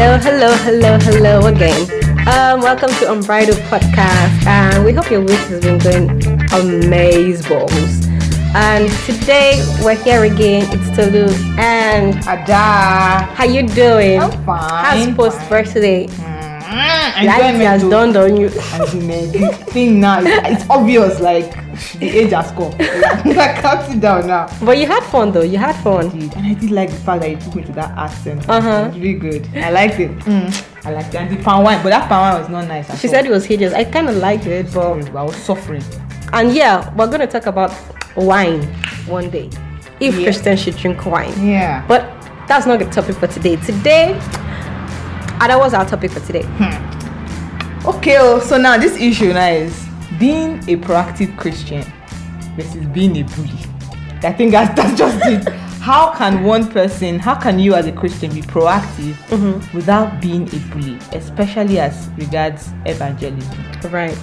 Hello, hello, hello, hello again. Um, welcome to Unbridled Podcast, and we hope your week has been going amazeballs. And today we're here again. It's Tolu and Ada. how you doing? I'm fine. How's post birthday? Mm, Life has dawned on you. In, uh, the thing now, it's, it's obvious, like the age has come. I can't sit down now. But you had fun though. You had fun. Dude, And I did like the fact that you took me to that accent. Uh-huh. It was really good. I liked it. Mm, I liked it. And the palm wine, but that palm wine was not nice. at She all. said it was hideous. I kind of liked it, but I was suffering. and yeah, we're gonna talk about wine one day. If Yeah. Christians should drink wine. Yeah. But that's not the topic for today. Today, and that was our topic for today. Okay, oh, so now this issue now is being a proactive Christian versus being a bully. I think that's, that's just it. How can one person, how can you as a Christian be proactive without being a bully, especially as regards evangelism? Right.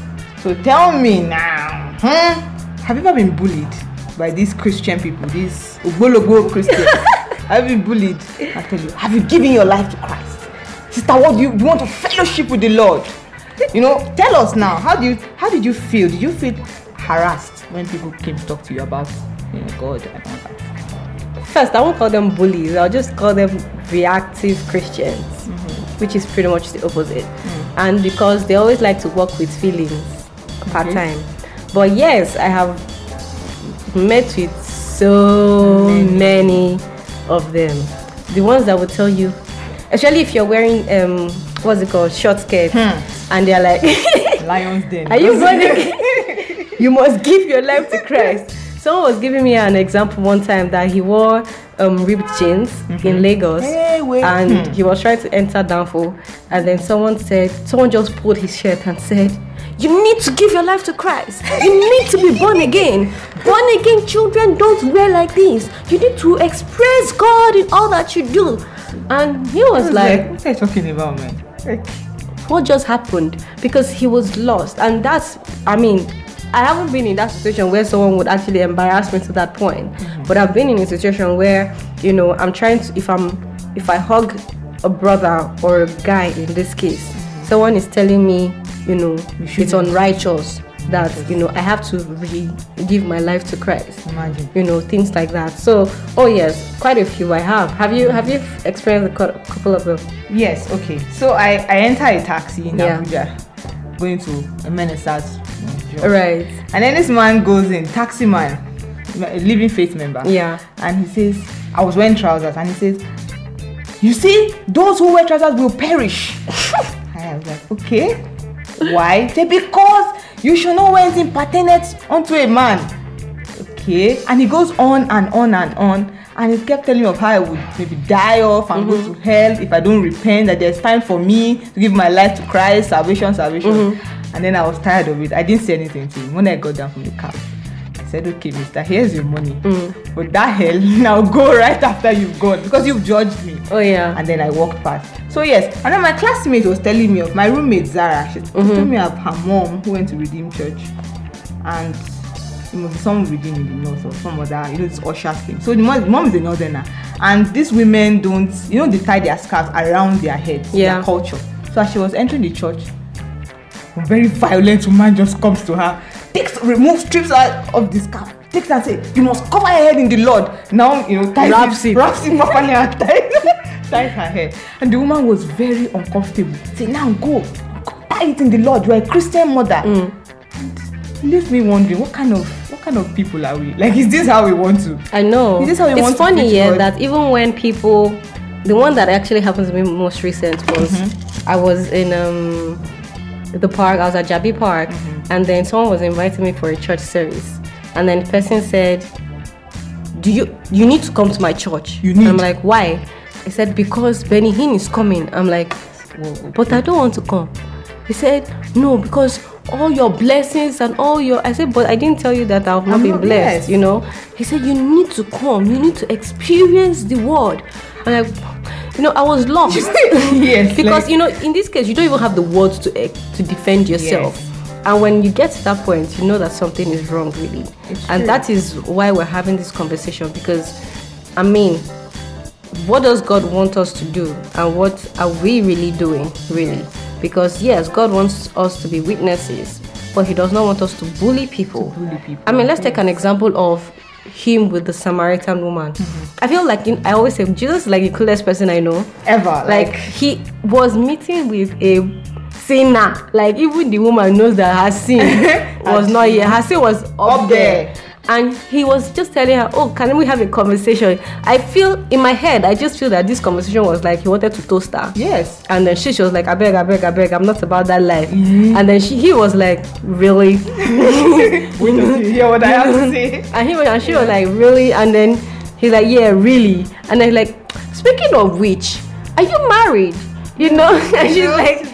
So tell me now, hmm, have you ever been bullied by these Christian people, these Ogbologbo Christians? have you been bullied? I tell you, have you given your life to Christ? Sister, what do you, you want to fellowship with the Lord? You know, tell us now. How do you how did you feel? Did you feel harassed when people came to talk to you about you know, God and all that? First, I won't call them bullies. I'll just call them reactive Christians, mm-hmm. which is pretty much the opposite. Mm. And because they always like to work with feelings part time. But yes, I have met with so many of them. The ones that will tell you, especially if you're wearing um, what's it called, short skirt, hmm. And they're like. Lions Den. Are you born again? you must give your life to Christ. Someone was giving me an example one time that he wore um, ripped jeans in Lagos Hey, and Hmm. he was trying to enter Downfall. And then someone said, someone just pulled his shirt and said, You need to give your life to Christ. You need to be born again. Born again children don't wear like this. You need to express God in all that you do. And he was like, what are you talking about, man? Like, what just happened because he was lost. And that's i mean i haven't been in that situation where someone would actually embarrass me to that point. Mm-hmm. But i've been in a situation where you know i'm trying to if i'm if i hug a brother or a guy in this case mm-hmm. someone is telling me you know it's unrighteous that you know i have to really give my life to christ imagine. you know things like that so oh yes quite a few i have have you have you experienced a couple of them Yes, okay. So I, I enter a taxi in Yeah. Abuja, going to a minister's job. right And then this man goes in, taxi man, living faith member. yeah And he says, I was wearing trousers, and he says, You see, those who wear trousers will perish. I was like, Okay. Why? Because you should not wear anything pertinent unto a man. Okay. And he goes on and on and on. And he kept telling me of how I would maybe die off and go mm-hmm. to hell if I don't repent, that there's time for me to give my life to Christ, salvation, salvation. Mm-hmm. And then I was tired of it. I didn't say anything to him. When I got down from the cab, I said, okay, mister, here's your money. But that hell, now go right after you've gone because you've judged me. oh yeah And then I walked past. So yes, and then my classmate was telling me of my roommate Zara. She Mm-hmm. told me of her mom who went to Redeem Church, and it must be some Redeem in the north or some other, you know, this usher thing. So the mom, mom is a northerner, and these women don't, you know, they tie their scarves around their heads, Yeah. their culture. So as she was entering the church, a very violent woman just comes to her, takes, removes, strips out of the scarf, takes and say, "You must cover your head in the Lord." Now you know, ties Wraps it. wraps it properly and ties, ties her hair. And the woman was very uncomfortable. Say, "Now go, tie it in the Lord. You are a Christian mother." Mm. And it leaves me wondering, what kind of what kind of people are we? Like, is this how we want to? I know. Is this how we it's want to funny, yeah, God? that even when people, the one that actually happened to me most recent was Mm-hmm. I was in um the park. I was at Jabi Park, Mm-hmm. and then someone was inviting me for a church service, and then the person said, "Do you you need to come to my church?" You need. I'm like, "Why?" I said, "Because Benny Hinn is coming." I'm like, "But I don't want to come." He said, "No, because." All your blessings and all your I said, but I didn't tell you that I've not I'm been not- blessed, yes. you know. He said, You need to come, you need to experience the word. And like, you know, I was lost. yes, because like- you know, in this case, you don't even have the words to eh, to defend yourself. Yes. And when you get to that point, you know that something is wrong, really. It's and true. that is why we're having this conversation because, I mean, what does God want us to do and what are we really doing, really? Because yes, God wants us to be witnesses, but He does not want us to bully people. To bully people, I mean, let's take an example of him with the Samaritan woman. I feel like in, I always say Jesus is like the coolest person I know. Ever. Like he was meeting with a sinner. Like even the woman knows that her sin was not here. Her sin was up, Up there. there. And he was just telling her, "Oh, can we have a conversation?" I feel in my head, I just feel that this conversation was like he wanted to toast her. yes. And then she, she was like, I beg, I beg, I beg, I'm not about that life. Mm-hmm. And then she, he was like, really? We need to hear what I have to say. And he was, and she was like, really? And then he's like, yeah, really? And then like, speaking of which, are you married? You know? And she's like,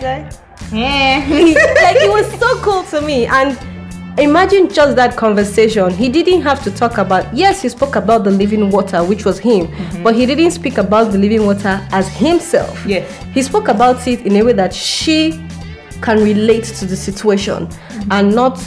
Yeah. like it was so cool to me. And imagine just that conversation. He didn't have to talk about. Yes, he spoke about the living water, which was him, mm-hmm. but he didn't speak about the living water as himself. Yes. He spoke about it in a way that she can relate to the situation mm-hmm. and not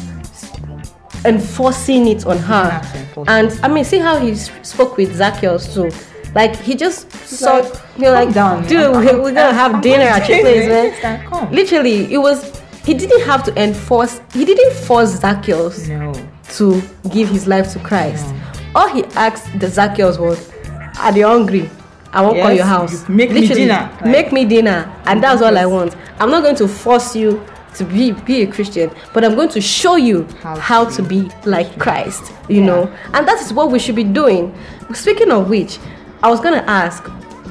enforcing it on her. have to enforce And I mean, see how he spoke with Zacchaeus too. Like he just saw, like, you're like, "Calm down, dude, man. we're, we're gonna have I'm dinner at your place, man. Next time, come." Literally, it was. He didn't have to enforce. He didn't force Zacchaeus No. to give his life to Christ. All he asked the Zacchaeus was, "Are you hungry? I won't call your house. you make me dinner." Like- make me dinner, and that's all I want. I'm not going to force you to be be a Christian, but I'm going to show you How how, to to be like Christ. You Yeah. know, and that is what we should be doing. Speaking of which, I was gonna ask.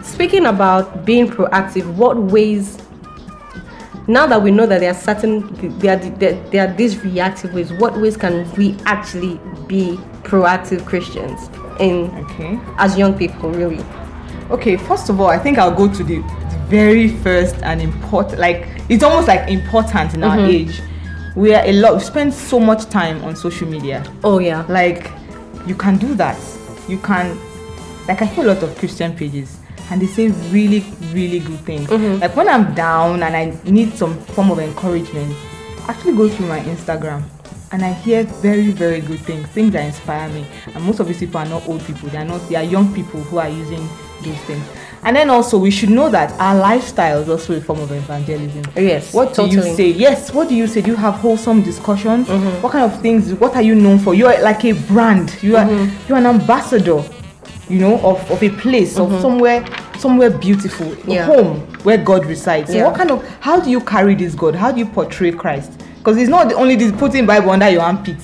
Speaking about being proactive, what ways now that we know that there are certain there are, there, there are these reactive ways what ways can we actually be proactive christians in Okay. as young people really Okay, first of all, I think I'll go to the, very first and important, like, it's almost like important in our mm-hmm. age. We are a lot, we spend so much time on social media. oh yeah Like, you can do that. You can, like, I follow a lot of Christian pages and they say really, really good things. Like, when I'm down and I need some form of encouragement, I actually go through my Instagram and I hear very, very good things, things that inspire me. And most of these people are not old people, they are not, they are young people who are using those things. And then also, we should know that our lifestyle is also a form of evangelism. Yes, What do you say? Yes, what do you say? Do you have wholesome discussions? Mm-hmm. What kind of things? What are you known for? You are like a brand. You are Mm-hmm. you're an ambassador, you know, of, of a place, of somewhere somewhere beautiful, a Mm-hmm. Yeah. home where God resides. So Yeah. what kind of how do you carry this God? How do you portray Christ? Because it's not only this putting Bible under your armpit.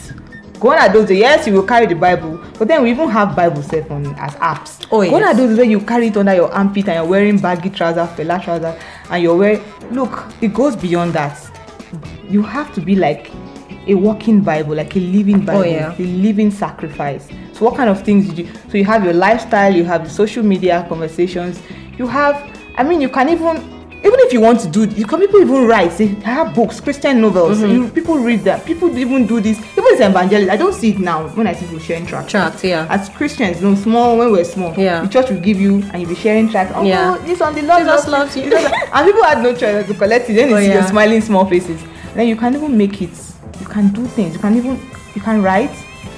Go on those days, yes, you will carry the Bible, but then we even have Bible set on as apps. Oh, Go on yes. those days you carry it under your armpit and you're wearing baggy trousers, fella trousers, and you're wearing look, it goes beyond that you have to be like a walking Bible, like a living Bible, Oh, yeah. a living sacrifice. What kind of things did you? So, you have your lifestyle, you have social media conversations, you have. I mean, you can even, even if you want to do, it, you can people even write. They have books, Christian novels. Mm-hmm. You, people read that. People even do this. Even as evangelists, I don't see it now when I see people sharing tracts. tracks yeah As Christians, you no small when we're small, Yeah. the church will give you and you'll be sharing tracts. Oh, Yeah. this one the Lord Jesus loves you. And people had no choice to collect it. Then you Oh, see your smiling small faces. Then you can even make it. You can do things. You can even you can write,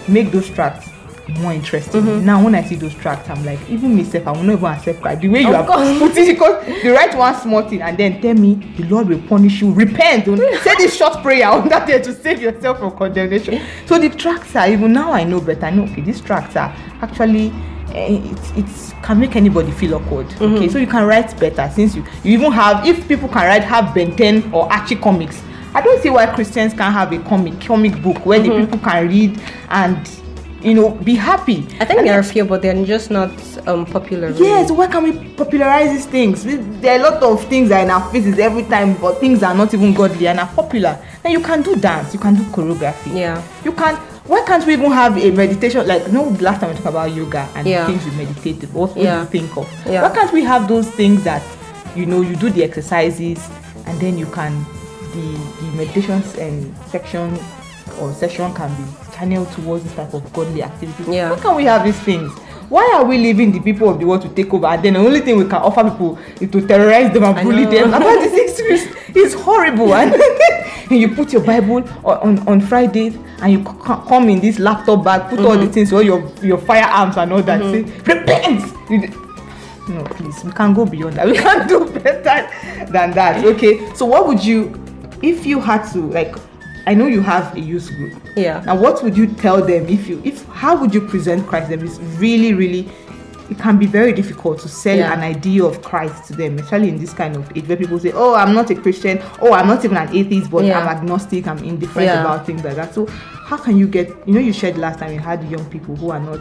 make those tracts more interesting. Mm-hmm. Now when I see those tracts, I'm like, even myself, I will not even accept Christ. The way you Of have course. put it, because you write one small thing and then tell me the Lord will punish you. Repent. Say this short prayer on that day to save yourself from condemnation. So the tracts are even now I know better. I know okay, these tracts are actually eh, it's it's can make anybody feel awkward. Mm-hmm. Okay, so you can write better since you you even have if people can write have Ben 10 or Archie comics. I don't see why Christians can't have a comic comic book where the people can read and you know be happy. i think there are a few but they're just not um popular really. Yes, why can we popularize these things? There are a lot of things that are in our faces every time, but things are not even godly and are popular. Then you can do dance, you can do choreography. Yeah. You can. Why can't we even have a meditation? Like, you know, last time we talked about yoga and Yeah. things we meditate. What would Yeah. you think of? Yeah. Why can't we have those things that, you know, you do the exercises and then you can, the the meditations and section or session can be channeled towards this type of godly activity. Yeah. How can't we have these things? Why are we leaving the people of the world to take over? And then the only thing we can offer people is to terrorize them and I bully know. them. About this experience is horrible. And, and you put your Bible on, on, on Fridays and you c- come in this laptop bag, put all the mm-hmm. things, all your, your firearms and all that. Mm-hmm. Say, repent! You no, please, we can't go beyond that. We can do better than that. Okay. So what would you, if you had to, like, I know you have a youth group. Yeah. Now, what would you tell them if you, if how would you present Christ? Them it's really, really, it can be very difficult to sell Yeah. an idea of Christ to them, especially in this kind of age where people say, "Oh, I'm not a Christian. Oh, I'm not even an atheist, but Yeah. I'm agnostic. I'm indifferent Yeah. about things like that." So, how can you get? You know, you shared last time you had young people who are not,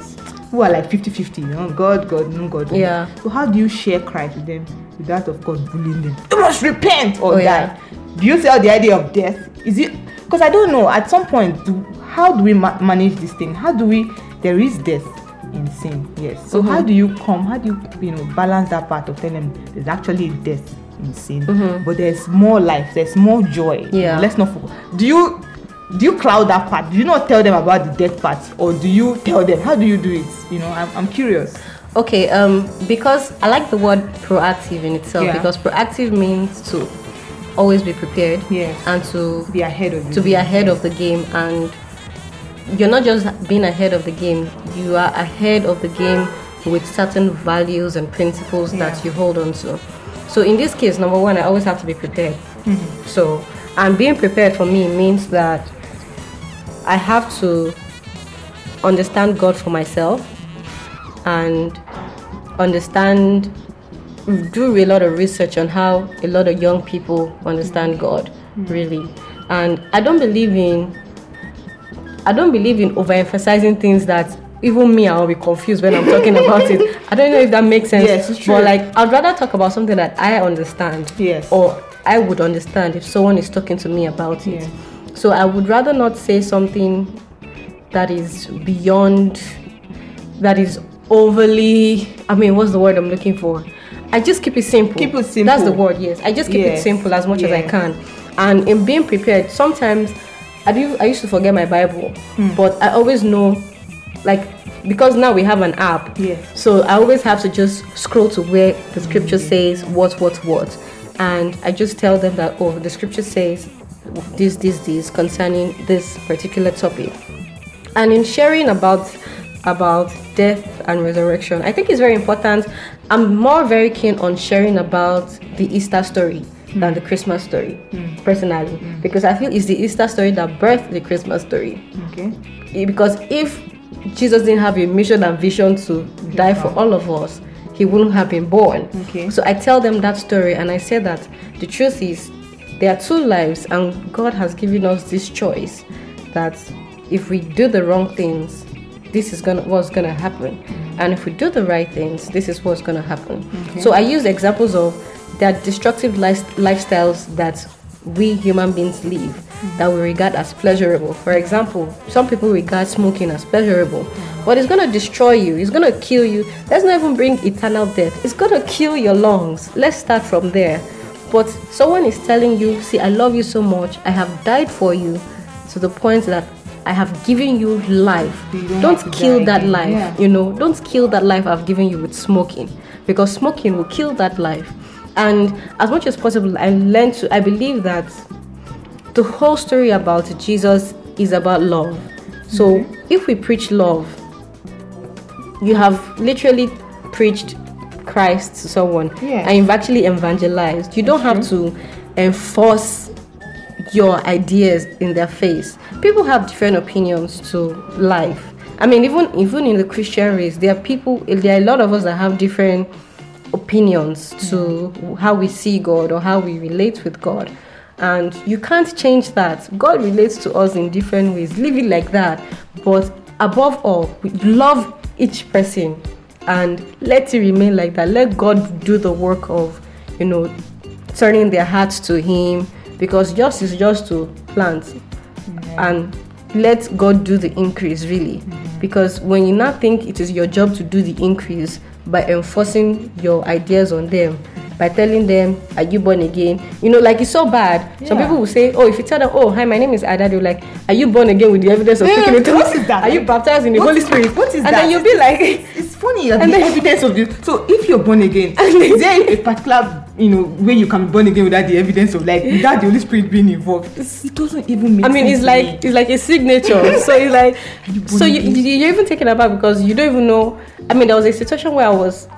who are like 50-50, You know, God, God, no God. Yeah. God. So, how do you share Christ with them without, of course, bullying them? You must repent or Oh, die. Do you sell the idea of death? Is it because I don't know. At some point, do, how do we ma- manage this thing? How do we? There is death in sin, yes. So how Mm-hmm. do you come? How do you you know balance that part of telling them there's actually death in sin, but there's more life, there's more joy. Mm-hmm. Yeah. Let's not. forget. Do you? Do you cloud that part? Do you not tell them about the death part, or do you tell them? How do you do it? You know, I'm, I'm curious. Okay, um, because I like the word proactive in itself Yeah. because proactive means to always be prepared Yes. and to Be ahead of to it. be ahead of the game and you're not just being ahead of the game you are ahead of the game with certain values and principles Yeah. that you hold on to so in this case number one i always have to be prepared Mm-hmm. so and being prepared for me means that i have to understand god for myself and understand do a lot of research on how a lot of young people understand God, mm. really. And I don't believe in I don't believe in overemphasizing things that even me I'll be confused when I'm talking about it. I don't know if that makes sense. Yes, it's true. But like I'd rather talk about something that I understand. Yes. Or I would understand if someone is talking to me about it. Yeah. So I would rather not say something that is beyond that is overly I mean what's the word I'm looking for? I just keep it simple. Keep it simple. That's the word, yes. I just keep it simple as much as I can. And in being prepared, sometimes I do I used to forget my Bible, Hmm. but I always know like because now we have an app. Yes. So I always have to just scroll to where the scripture says what what what. And I just tell them that oh the scripture says this this this concerning this particular topic and in sharing about about death and resurrection i think it's very important i'm more very keen on sharing about the easter story than the christmas story personally because i feel it's the easter story that birthed the christmas story Okay. Because if jesus didn't have a mission and vision to die for all of us he wouldn't have been born Okay. so i tell them that story and i say that the truth is there are two lives and god has given us this choice that if we do the wrong things this is gonna what's gonna happen. And if we do the right things this is what's gonna happen. So i use examples of that destructive life, lifestyles that we human beings live that we regard as pleasurable. For example some people regard smoking as pleasurable. But it's gonna destroy you. It's gonna kill you. Let's not even bring eternal death. It's gonna kill your lungs. Let's start from there. But someone is telling you, see, I love you so much, I have died for you to the point that I have given you life. You don't Don't, kill that again. life, Yeah. you know, don't kill that life I've given you with smoking because smoking will kill that life. And as much as possible, I learned to, I believe that the whole story about Jesus is about love. So mm-hmm. if we preach love, you have literally preached Christ to someone Yeah. and you've actually evangelized. You don't have to enforce your ideas in their face. People have different opinions to life. I mean, even even in the Christian race, there are people. There are a lot of us that have different opinions to how we see God or how we relate with God. And you can't change that. God relates to us in different ways. Leave it like that. But above all, we love each person and let it remain like that. Let God do the work of, you know, turning their hearts to Him because just is just to plant and let God do the increase really. Mm-hmm. Because when you now think it is your job to do the increase by enforcing your ideas on them, mm-hmm. by telling them, Are you born again? You know, like it's so bad. Some people will say, Oh, if you tell them, Oh, hi, my name is Ada, they're like, Are you born again with the evidence of Yeah, speaking in tongues? what is that? Are you baptized in the What Holy is- Spirit? what is and that? And then you'll be like, It's funny that And the then- evidence of this. So if you're born again, is there a particular you know way you can be born again without the evidence of like without the Holy Spirit being involved? It doesn't even make I mean, sense. it's like me. it's like a signature. so it's like, you so you, again? you- you're even taken aback because you don't even know. I mean, there was a situation where I was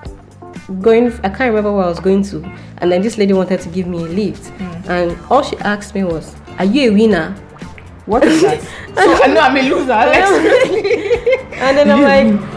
going. I can't remember where I was going to, and then this lady wanted to give me a lift, hmm. and all she asked me was, "Are you a winner?" What is that? so I know I'm a loser. Let's And then I'm like,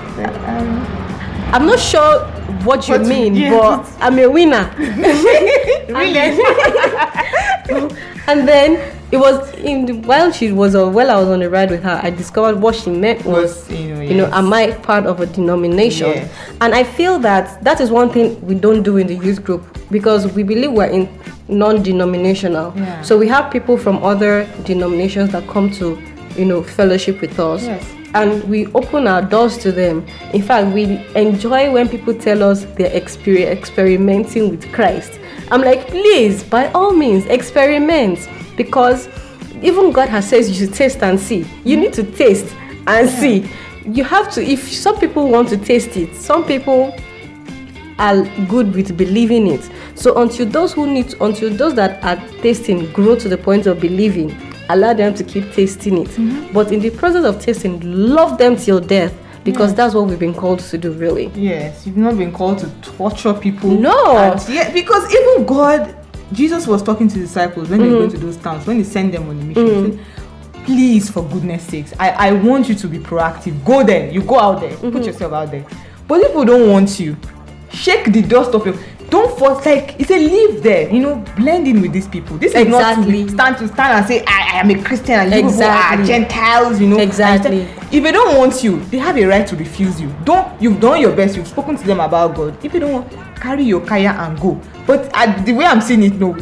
I'm not sure what you What mean, yeah, but I'm a winner. really? and then it was in the, while she was on while I was on the ride with her, I discovered what she meant was, Was, you know, you know, am I part of a denomination? Yes. And I feel that that is one thing we don't do in the youth group because we believe we're in non-denominational. Yeah. So we have people from other denominations that come to, you know, fellowship with us. Yes. And we open our doors to them. In fact, we enjoy when people tell us they're exper- experimenting with Christ. I'm like, please, by all means, experiment. Because even God has says you should taste and see. You need to taste and see. You have to, if some people want to taste it, some people are good with believing it. So until those who need, until those that are tasting grow to the point of believing, allow them to keep tasting it. But in the process of tasting, love them till death because that's what we've been called to do, really. Yes, you've not been called to torture people. No. And yeah, because even God, Jesus was talking to the disciples when they Mm. were going to those towns, when he sent them on the mission. he said, Please, for goodness sakes, I, I want you to be proactive. Go there. You go out there. Mm-hmm. Put yourself out there. But if people don't want you. Shake the dust off your. Don't force like it's a live there. You know, blend in with these people. This is Exactly. not to stand to stand and say I, I am a Christian and you Exactly. people are Gentiles. You know, and Exactly. if they don't want you, they have a right to refuse you. Don't you've done your best, you've spoken to them about God. If you don't want, carry your kaya and go. But uh, the way I'm seeing it, no,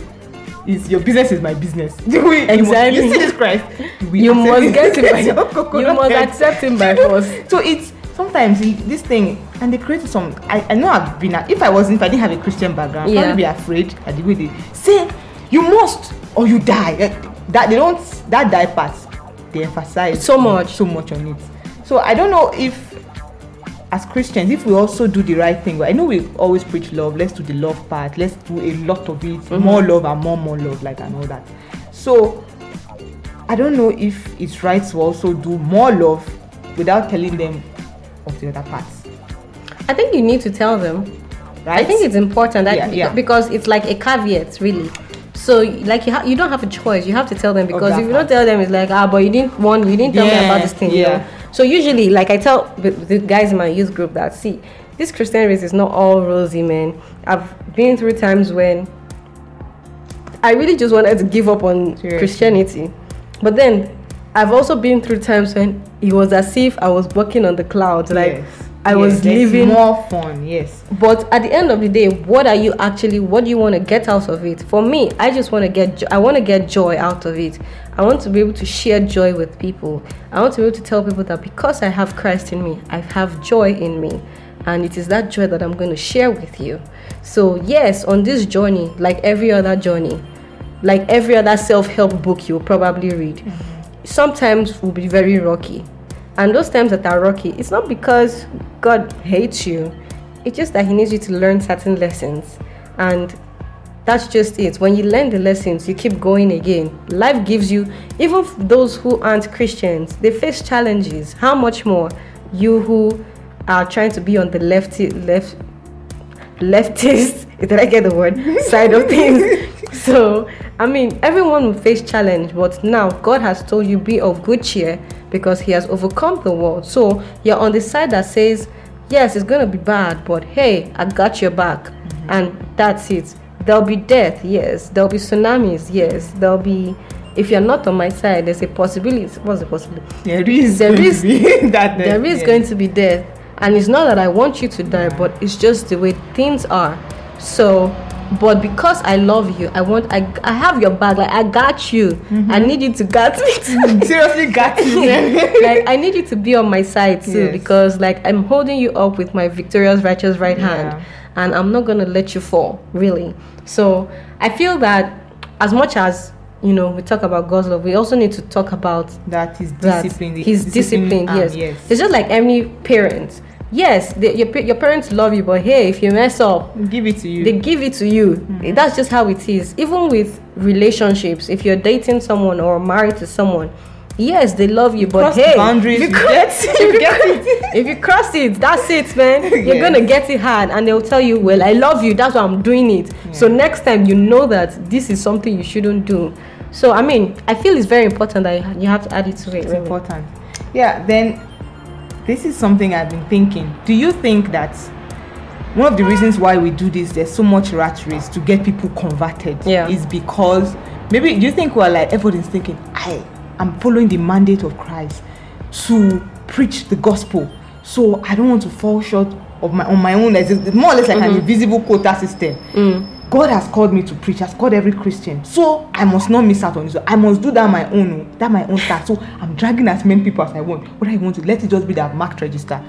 is your business is my business. The way you Exactly. You, see this Christ, we You must get him by you must accept him by force. So it's sometimes this thing, and they created some. I, I know I've been. If I wasn't, if I didn't have a Christian background, Yeah. probably be afraid at the way they say you must or you die. Eh, That they don't that die part. They emphasize So much. so much on it. So I don't know if as Christians, if we also do the right thing, I know we always preach love. Let's do the love part. Let's do a lot of it, Mm-hmm. more love and more, more love, like and all that. So I don't know if it's right to also do more love without telling them of the other parts, I think you need to tell them. right? I think it's important that Yeah, yeah. because it's like a caveat, really. So like you ha- you don't have a choice. You have to tell them because if you part. don't tell them, it's like ah, but you didn't want, you didn't tell me about this thing. you yeah. know? So usually, like I tell the, the guys in my youth group that see, this Christian race is not all rosy, man. I've been through times when I really just wanted to give up on Seriously. Christianity, but then I've also been through times when it was as if I was walking on the clouds, like Yes. I Yes, was living more fun. Yes. but at the end of the day what are you actually what do you want to get out of it for me i just want to get jo- i want to get joy out of it i want to be able to share joy with people i want to be able to tell people that because i have christ in me i have joy in me and it is that joy that i'm going to share with you so yes on this journey like every other journey like every other self-help book you'll probably read mm-hmm. Sometimes will be very rocky. And those times that are rocky it's not because god hates you. It's just that he needs you to learn certain lessons. And that's just it. When you learn the lessons you keep going again. Life gives you even those who aren't christians they face challenges. How much more you who are trying to be on the left left leftist did i get the word? Side of things. So i mean everyone will face challenge but now god has told you be of good cheer because he has overcome the world. So you're on the side that says yes it's gonna be bad but hey i got your back. And that's it. There'll be death yes. There'll be tsunamis yes. There'll be if you're not on my side there's a possibility what's the possibility? There is. There is- that. there is yeah. going to be death. And it's not that i want you to die but it's just the way things are. So but because i love you i want i, I have your back like i got you Mm-hmm. i need you to got me too. Seriously, got me. like i need you to be on my side too Yes. because like i'm holding you up with my victorious righteous right Yeah. hand and i'm not gonna let you fall really so i feel that as much as you know we talk about god's love we also need to talk about that is that discipline. he's disciplined arm, yes. yes. it's just like any parent yes they, your, your parents love you but hey if you mess up Give it to you. they give it to you hmm. that's just how it is even with relationships if you're dating someone or married to someone yes, they love you, but hey, boundaries, if you you, get, you you get it. if you cross it, that's it, man. You're gonna get it hard, and they'll tell you, "Well, I love you. That's why I'm doing it." So next time, you know that this is something you shouldn't do. So I mean, I feel it's very important that you- you have to add it to it. It's really. important. Yeah, then this is something I've been thinking. Do you think that one of the reasons why we do this, there's so much rat race to get people converted, Yeah. is because maybe do you think we're like everybody's thinking, I am following the mandate of Christ to preach the gospel, so I don't want to fall short of my on my own. It's more or less like an mm-hmm. invisible quota system. Mm. God has called me to preach, has called every Christian. So I must not miss out on this. I must do that my own, oh, that my own task. So I'm dragging as many people as I want. What I want to let it just be that marked register.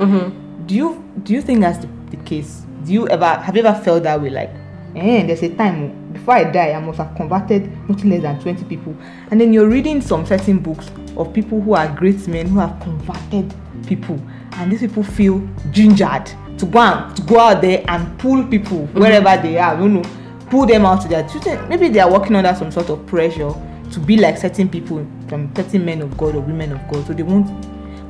Do you do you think that's the, the case? Do you ever have you ever felt that way? Like, eh, there's a time oh, before I die, I must have converted not less than 20 people. And then you're reading some certain books of people who are great men who have converted people, and these people feel gingered to go and to go out there and pull people wherever they are. You know, pull them out to their children. Maybe they are working under some sort of pressure to be like certain people, from certain men of God or women of God. So they won't.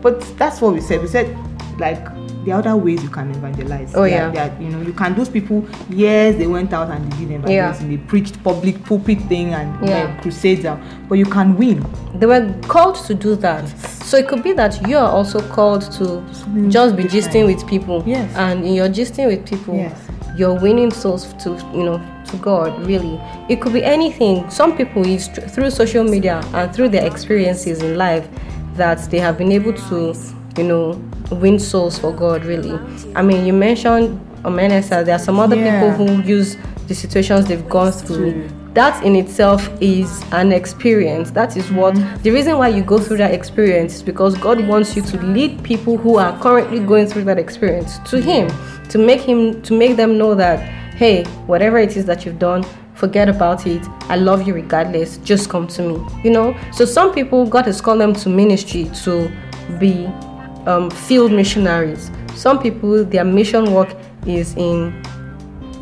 But that's what we said. We said like there are other ways you can evangelize. Oh, yeah. are- you know, you can. Those people, yes, they went out and they did evangelism. They preached public pulpit thing and Yeah. uh, crusades, but you can win. They were called to do that. So it could be that you are also called to Something just be different. gisting with people. Yes. And in your gisting with people, Yes. You're winning souls to you know to God. Really, it could be anything. Some people is through social media and through their experiences in life that they have been able to you know win souls for God. Really, I mean, you mentioned Omenesa. There are some other Yeah. people who use the situations they've gone through that in itself is an experience. That is what mm-hmm. the reason why you go through that experience is because God wants you to lead people who are currently going through that experience to Him, to make Him to make them know that hey, whatever it is that you've done, forget about it. I love you regardless. Just come to me. You know. So some people God has called them to ministry to be um, field missionaries. Some people their mission work is in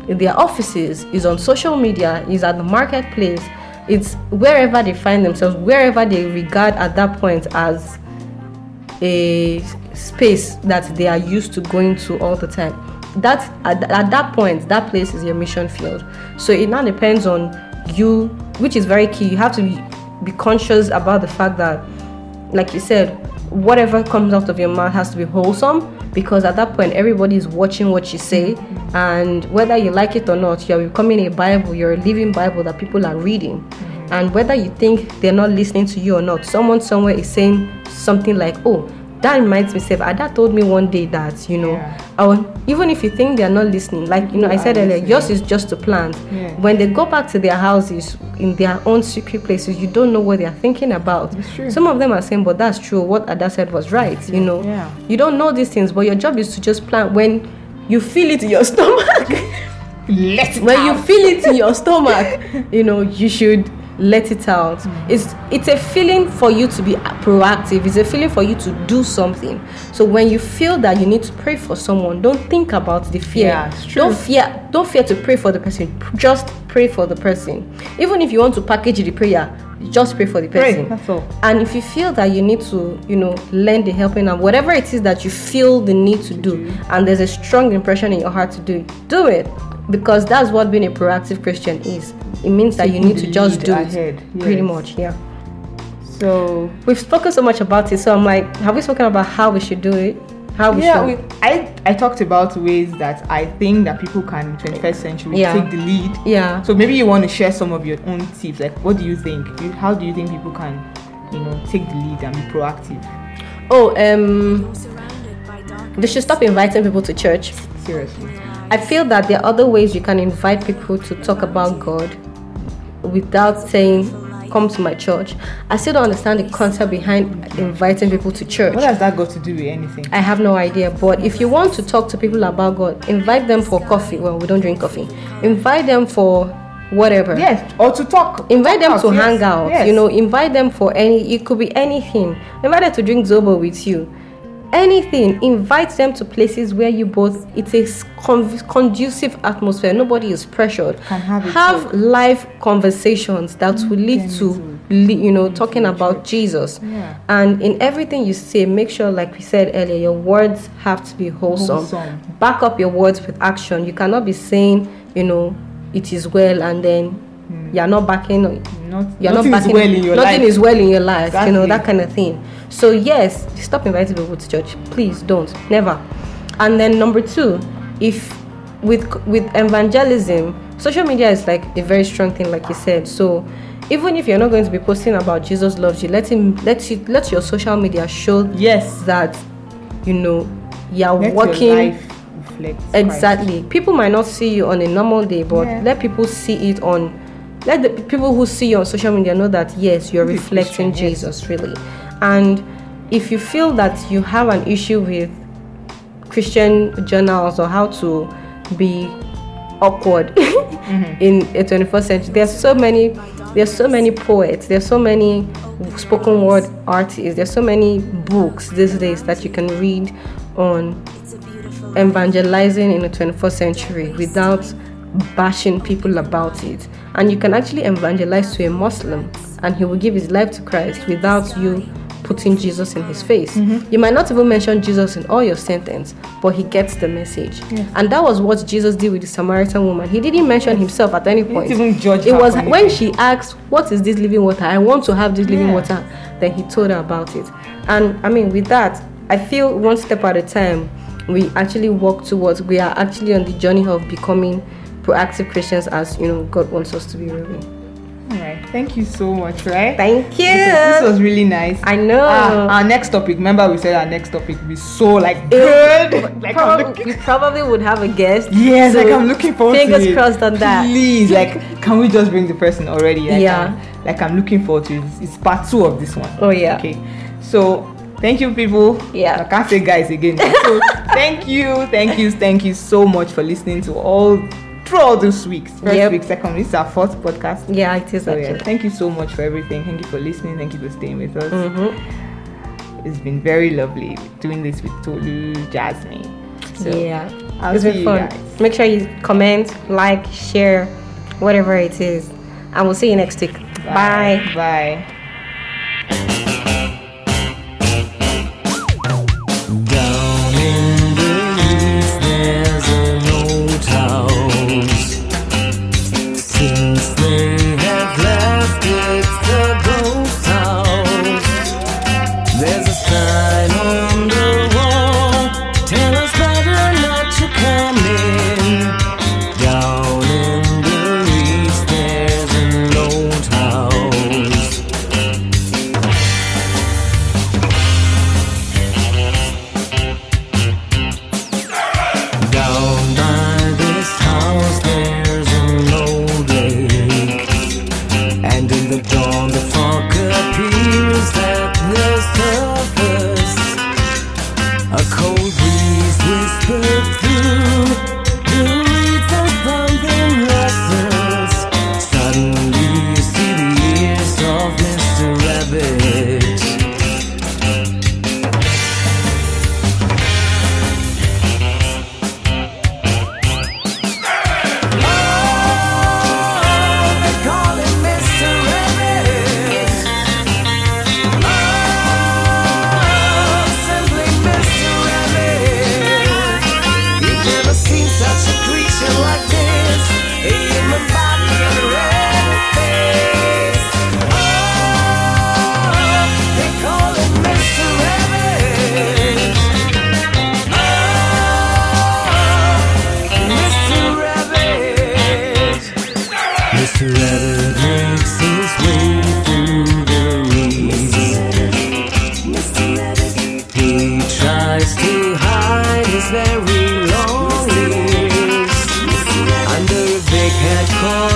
in their offices, is on social media, is at the marketplace. It's wherever they find themselves, wherever they regard at that point as a space that they are used to going to all the time. That at, at that point, that place is your mission field. So it now depends on you, which is very key. You have to be, be conscious about the fact that, like you said, whatever comes out of your mouth has to be wholesome because at that point everybody is watching what you say and whether you like it or not you're becoming a bible you're a living bible that people are reading and whether you think they're not listening to you or not someone somewhere is saying something like oh that reminds me Seth, Ada told me one day that you know Yeah. Even if you think they're not listening like you know i said earlier yours is just a plant Yeah. when they go back to their houses in their own secret places you don't know what they're thinking about It's true. some of them are saying but that's true what ada said was right you know Yeah. you don't know these things but your job is to just plant when you feel it in your stomach Let it when you feel it in your stomach you know you should let it out. Mm. it's it's a feeling for you to be proactive. It's a feeling for you to do something. So when you feel that you need to pray for someone don't think about the fear. Yeah, it's true. don't fear don't fear to pray for the person. Just pray for the person. Even if you want to package the prayer just pray for the Pray, person. that's all. and if you feel that you need to you know lend a helping hand whatever it is that you feel the need to do and there's a strong impression in your heart to do it do it. Because that's what being a proactive christian is it means that you need to just do ahead, it pretty yes. much yeah So we've spoken so much about it so i'm like have we spoken about how we should do it how we yeah, should we, I I talked about ways that I think that people can in 21st century Yeah. take the lead. yeah So maybe you want to share some of your own tips. Like, what do you think? You, how do you think people can, you know, take the lead and be proactive? oh um they should stop inviting people to church Seriously. I feel that there are other ways you can invite people to talk about God without saying, Come to my church. I still don't understand the concept behind inviting people to church. What has that got to do with anything? I have no idea, but if you want to talk to people about God, invite them for coffee. Well, we don't drink coffee. Invite them for whatever. Yes, or to talk. Invite them talk to yes, hang out. yes. You know, invite them for any. It could be anything. Invite them to drink zobo with you. Anything. Invite them to places where you both. It's a con- conducive atmosphere. Nobody is pressured. Have have live conversations that mm, will lead to you know, talking about Jesus. Yeah. And in everything you say, make sure, like we said earlier, your words have to be wholesome. Wholesome. Back up your words with action. You cannot be saying, you know, it is well, and then mm. you're not backing. Not, You're nothing not is well in your nothing life. is well in your life. You know that kind of thing. So yes, stop inviting people to church. Please don't. Never. And then number two, if with with evangelism, social media is like a very strong thing, like you said. So even if you're not going to be posting about Jesus loves you, let him let you let your social media show Yes. that you know you're Let working your life reflect Christ. Exactly. People might not see you on a normal day, but Yeah. let people see it on. Let the people who see you on social media know that yes, you're reflecting Jesus really. And if you feel that you have an issue with Christian journals or how to be awkward Mm-hmm. in a 21st century, there's so many. There's so many poets. There's so many spoken word artists. There's so many books these days that you can read on evangelizing in the 21st century without bashing people about it. And you can actually evangelize to a Muslim and he will give his life to Christ without you putting Jesus in his face. You might not even mention Jesus in all your sentence, but he gets the message. And that was what Jesus did with the Samaritan woman. He didn't mention himself at any point. even judge it was when anything. she asked, What is this living water? I want to have this living Yeah. water. Then he told her about it. And I mean, with that, I feel one step at a time, we actually walk towards, we are actually on the journey of becoming proactive Christians as, you know, God wants us to be really. All right. Thank you so much, right? Thank you. This, is- this was really nice. I know. Ah, our next topic. Remember, we said our next topic will be so like good. like looking. we probably would have a guest. Yes, So like I'm looking forward Fingers to it. Fingers crossed on that. Please, like, can we just bring the person already? Like, Yeah. I'm, like I'm looking forward to it. It's, it's part two of this one. Oh, yeah. Okay. So thank you, people. Yeah. I can't say guys again. So thank you, thank you, thank you so much for listening to all through all these weeks. First Yep. week, second week, this is our fourth podcast. Yeah, it is So yeah, thank you so much for everything. Thank you for listening. Thank you for staying with us. Mm-hmm. It's been very lovely doing this with Tolu, Jasmine. So yeah. I'll it's been fun. guys. Make sure you comment, like, share, whatever it is. And we'll see you next week. Bye. Bye. Down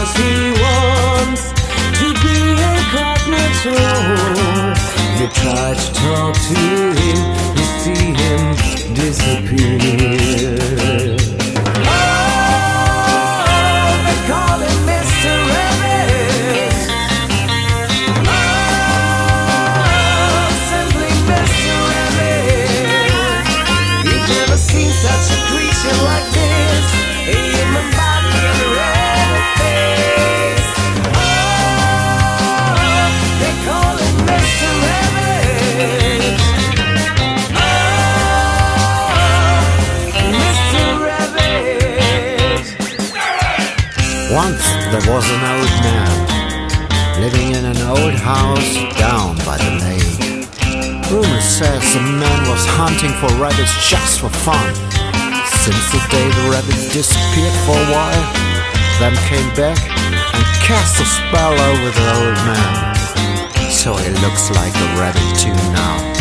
cause he wants to be a incognito. You try to talk to fun. Since the day the rabbit disappeared for a while, then came back and cast a spell over the old man. So he looks like a rabbit too now.